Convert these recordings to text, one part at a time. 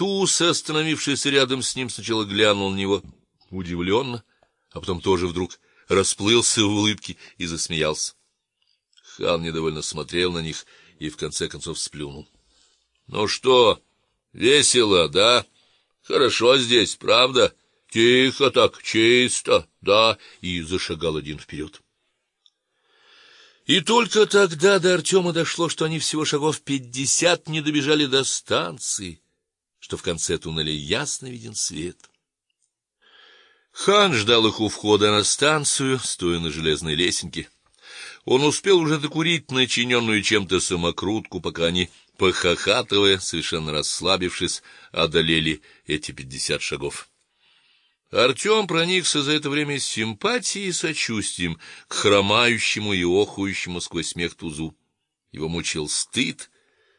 Туз, остановившийся рядом с ним, сначала глянул на него удивленно, а потом тоже вдруг расплылся в улыбке и засмеялся. Хан недовольно смотрел на них и в конце концов сплюнул. Ну что, весело, да? Хорошо здесь, правда? Тихо так, чисто, да, и зашагал один вперед. И только тогда до Артема дошло, что они всего шагов пятьдесят не добежали до станции, что в конце туннеля ясно виден свет. Хан ждал их у входа на станцию, стоя на железной лесенке. Он успел уже докурить начиненную чем-то самокрутку, пока они, похохатывая, совершенно расслабившись, одолели эти пятьдесят шагов. Артем проникся за это время симпатией и сочувствием к хромающему и охающему сквозь смех тузу. Его мучил стыд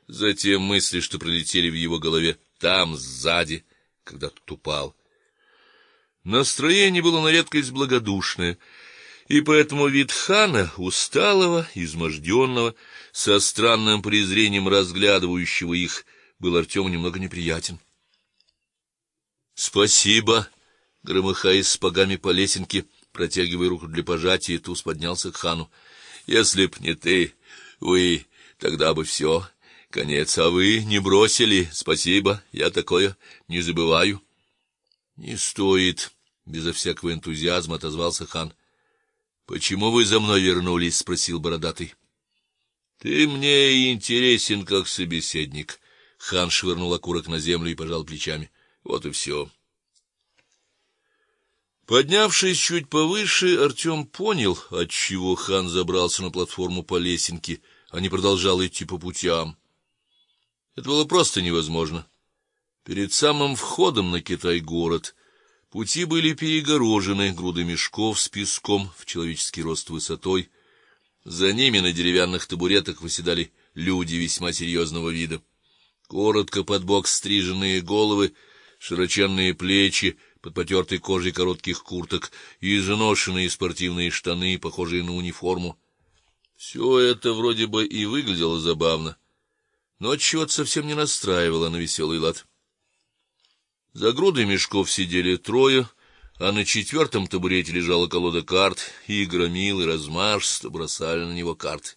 за те мысли, что пролетели в его голове там сзади, когда тот упал. Настроение было на редкость благодушное, и поэтому вид хана, усталого, изможденного, со странным презрением разглядывающего их, был Артему немного неприятен. Спасибо, громыхая сапогами по лесенке, протягивая руку для пожатия, Туз поднялся к хану. Если б не ты, вы, тогда бы все, конец, а вы не бросили. Спасибо, я такое не забываю. Не стоит, безо всякого энтузиазма отозвался хан. Почему вы за мной вернулись, спросил бородатый. Ты мне интересен как собеседник. Хан швырнул окурок на землю и пожал плечами. Вот и все. Поднявшись чуть повыше, Артем понял, отчего хан забрался на платформу по лесенке, а не продолжал идти по путям. Это было просто невозможно. Перед самым входом на Китай-город пути были перегорожены грудой мешков с песком в человеческий рост высотой. За ними на деревянных табуретах восседали люди весьма серьезного вида. Коротко под бок стриженные головы, широченные плечи, под потертой кожей коротких курток и изношенные спортивные штаны, похожие на униформу. Все это вроде бы и выглядело забавно, но чего-то совсем не настраивало на веселый лад. За грудой мешков сидели трое, а на четвертом табурете лежала колода карт, и громилы размашисто бросали на него карты.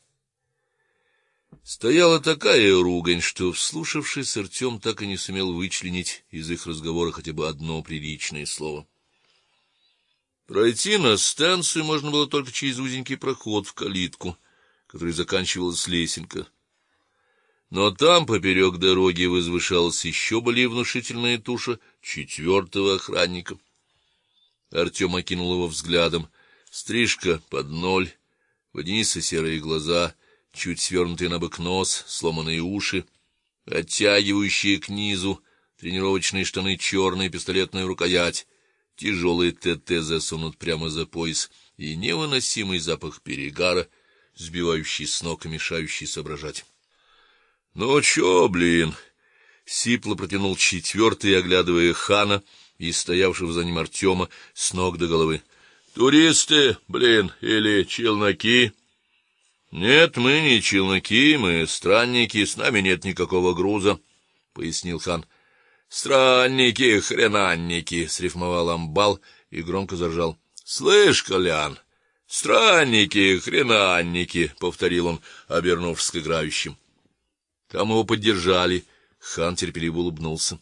Стояла такая ругань, что, вслушавшись, Артем так и не сумел вычленить из их разговора хотя бы одно приличное слово. Пройти на станцию можно было только через узенький проход в калитку, который заканчивалась лесенка. Но там поперек дороги возвышалась еще более внушительная туша четвертого охранника. Артем окинул его взглядом. Стрижка под ноль, водянистые серые глаза, чуть свернутый набок нос, сломанные уши, оттягивающие к низу тренировочные штаны черная пистолетная рукоять, тяжелый ТТ засунут прямо за пояс и невыносимый запах перегара, сбивающий с ног и мешающий соображать. Ну чё, блин? Сипло протянул четвертый, оглядывая Хана и стоявшего за ним Артема с ног до головы. Туристы, блин, или челноки? Нет, мы не челноки, мы странники, с нами нет никакого груза, пояснил хан. Странники, хренанники, срифмовал амбал и громко заржал. Слышь, Колян, странники, хренанники, повторил он, обернувшись к играющим. Там его поддержали. Хан терпеливо улыбнулся.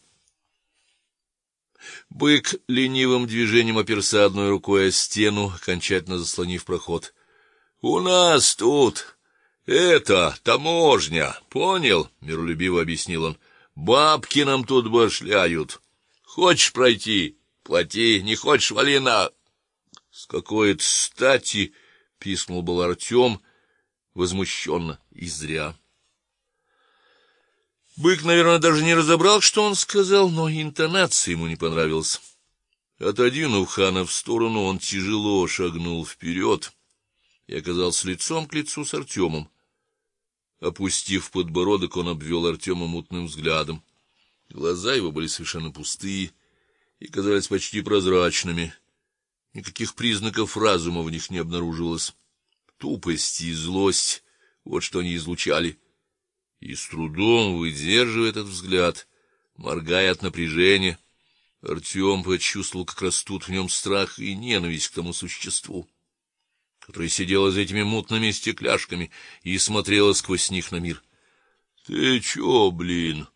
Бык ленивым движением оперся одной рукой о стену, окончательно заслонив проход. У нас тут это таможня, понял? миролюбиво объяснил он. Бабки нам тут башляют. Хочешь пройти плати, не хочешь вали на С какой стати пискнул был Артем возмущенно и зря. Бык, наверное, даже не разобрал, что он сказал, но интонация ему не понравилась. Отодвинув хана в сторону, он тяжело шагнул вперед и оказался лицом к лицу с Артемом. Опустив подбородок, он обвел Артема мутным взглядом. Глаза его были совершенно пустые и казались почти прозрачными. Никаких признаков разума в них не обнаруживалось. Тупость и злость вот что они излучали. И с трудом выдерживая этот взгляд, моргая от напряжения. Артем почувствовал, как растут в нем страх и ненависть к тому существу, которое сидело за этими мутными стекляшками и смотрело сквозь них на мир. Ты чё, блин?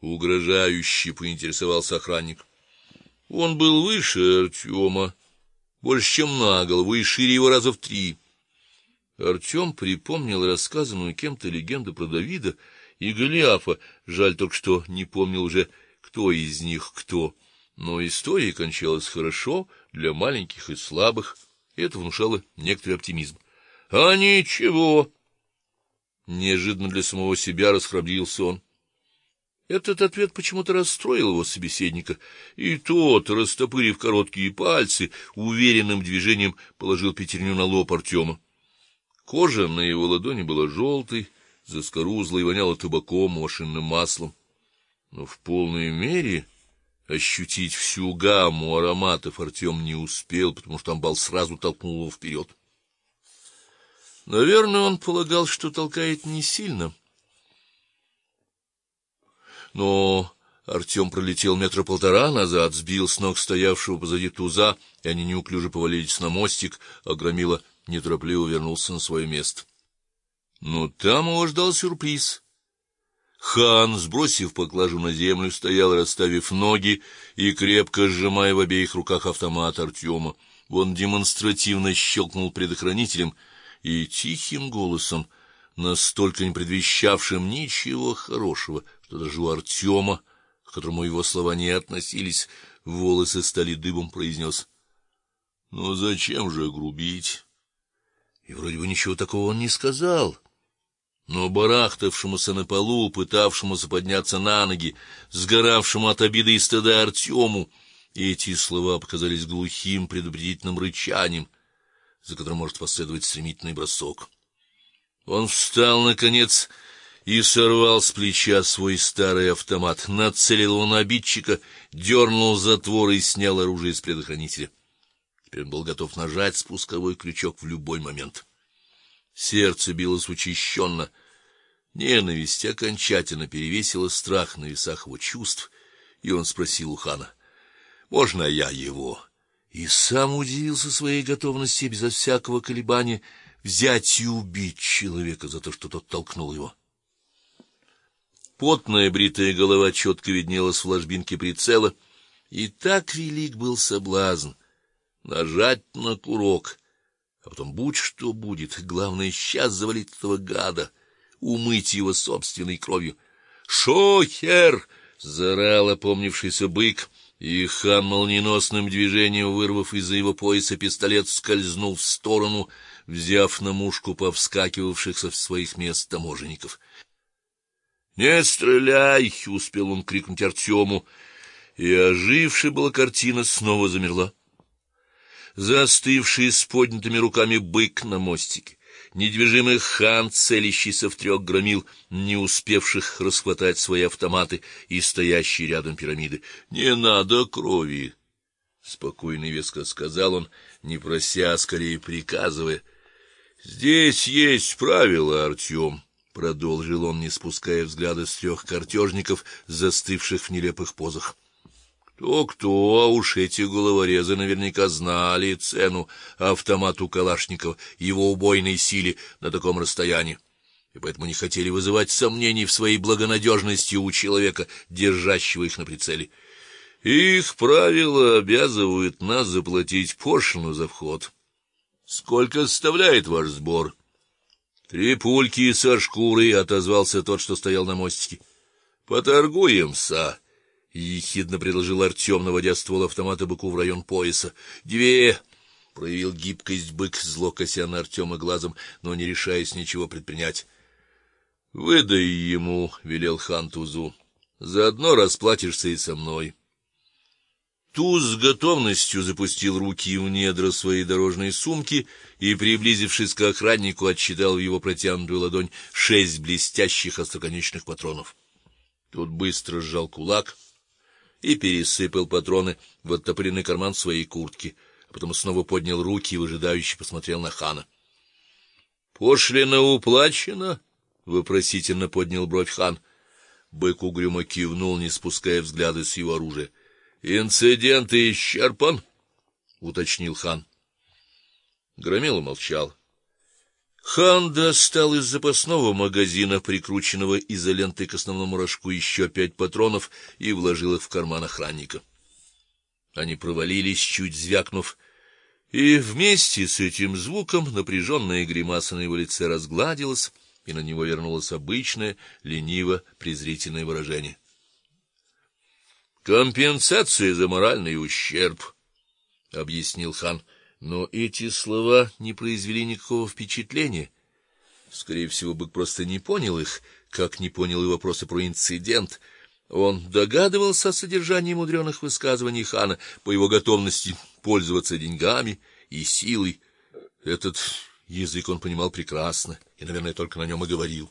угрожающе поинтересовался охранник. Он был выше Артема, больше, чем на голову, и шире его раза в три. Артем припомнил рассказанную кем-то легенду про Давида и Голиафа, жаль только что не помнил уже, кто из них кто. Но история кончалась хорошо для маленьких и слабых, и это внушало некоторый оптимизм. А ничего. Неожиданно для самого себя расхрабрился он. Этот ответ почему-то расстроил его собеседника, и тот, растопырив короткие пальцы, уверенным движением положил пятерню на лоб Артема. Кожа на его ладони была желтой, заскорузлой, воняла табаком, машинным маслом. Но в полной мере ощутить всю гамму ароматов Артем не успел, потому что амбал сразу толкнул его вперед. Наверное, он полагал, что толкает не сильно. Но Артем пролетел метра полтора назад, сбил с ног стоявшего позади туза, и они неуклюже повалились на мостик, а неторопливо вернулся на свое место. Но там его ждал сюрприз. Хан, сбросив поклажу на землю, стоял, расставив ноги и крепко сжимая в обеих руках автомат Артема. Он демонстративно щелкнул предохранителем и тихим голосом, настолько не предвещавшим ничего хорошего, что даже у Артема, к которому его слова не относились, волосы стали дыбом, произнес: "Ну зачем же грубить?" И вроде бы ничего такого он не сказал но барахтавшемуся на полу, пытавшемуся подняться на ноги, сгоравшему от обиды и стыда Артему, эти слова показались глухим предупредительным рычанием, за которым может последовать стремительный бросок. Он встал наконец и сорвал с плеча свой старый автомат, нацелил его на обидчика, дернул затвор и снял оружие из предохранителя. Теперь он был готов нажать спусковой крючок в любой момент. Сердце билось учащенно, Ненависть окончательно перевесила страх на весах его чувств, и он спросил у хана: "Можно я его?" И сам удивился своей готовности безо всякого колебания взять и убить человека за то, что тот толкнул его. Потная бритая голова четко виднелась в ложбинке прицела, и так велик был соблазн нажать на курок, а потом будь что будет, главное сейчас завалить этого гада умыть его собственной кровью. "Шохер!" заорал опомнившийся бык, и хан молниеносным движением вырвав из-за его пояса пистолет, скользнул в сторону, взяв на мушку повскакивавших со своих мест таможенников. "Не стреляй!" успел он крикнуть Артему, и ожившая была картина снова замерла. Застывший с поднятыми руками бык на мостике, недвижимый хан, целящийся в трех громил, не успевших расхватать свои автоматы и стоящие рядом пирамиды. Не надо крови, спокойно и веско сказал он, не прося, а скорее приказывая. Здесь есть правила, Артем, продолжил он, не спуская взгляда с трех картежников, застывших в нелепых позах. Кто-кто, а уж эти головорезы наверняка знали цену автомату Калашникова, его убойной силе на таком расстоянии, и поэтому не хотели вызывать сомнений в своей благонадежности у человека, держащего их на прицеле. Их правила обязывают нас заплатить пошлину за вход. Сколько составляет ваш сбор? Три пульки со шкурой, отозвался тот, что стоял на мостике. Поторгуемся ехидно предложил Артем, наводя ствол автомата быку в район пояса. Две проявил гибкость бык, зло кося на Артема глазом, но не решаясь ничего предпринять. Выдай ему, велел хан Тузу. Заодно расплатишься и со мной. Туз с готовностью запустил руки в недра своей дорожной сумки и, приблизившись к охраннику, отсчитал в его протянутую ладонь шесть блестящих остроконечных патронов. Тот быстро сжал кулак и пересыпал патроны в оттопыренный карман своей куртки, а потом снова поднял руки и выжидающе посмотрел на хана. Пошлина уплачена? вопросительно поднял бровь хан. Бык угрюмо кивнул, не спуская взгляда с его оружия. Инцидент исчерпан, уточнил хан. Громила молчал. Хан достал из запасного магазина, прикрученного изолентой к основному рожку, еще пять патронов и вложил их в карман охранника. Они провалились, чуть звякнув, и вместе с этим звуком напряженная гримаса на его лице разгладилась, и на него вернулось обычное лениво-презрительное выражение. Компенсация за моральный ущерб, объяснил хан. Но эти слова не произвели никакого впечатления. Скорее всего, бык просто не понял их, как не понял и вопросы про инцидент. Он догадывался о содержании мудреных высказываний хана по его готовности пользоваться деньгами и силой. Этот язык он понимал прекрасно и, наверное, только на нем и говорил.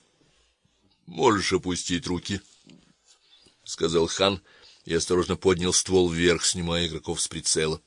Можешь опустить руки, сказал хан и осторожно поднял ствол вверх, снимая игроков с прицела.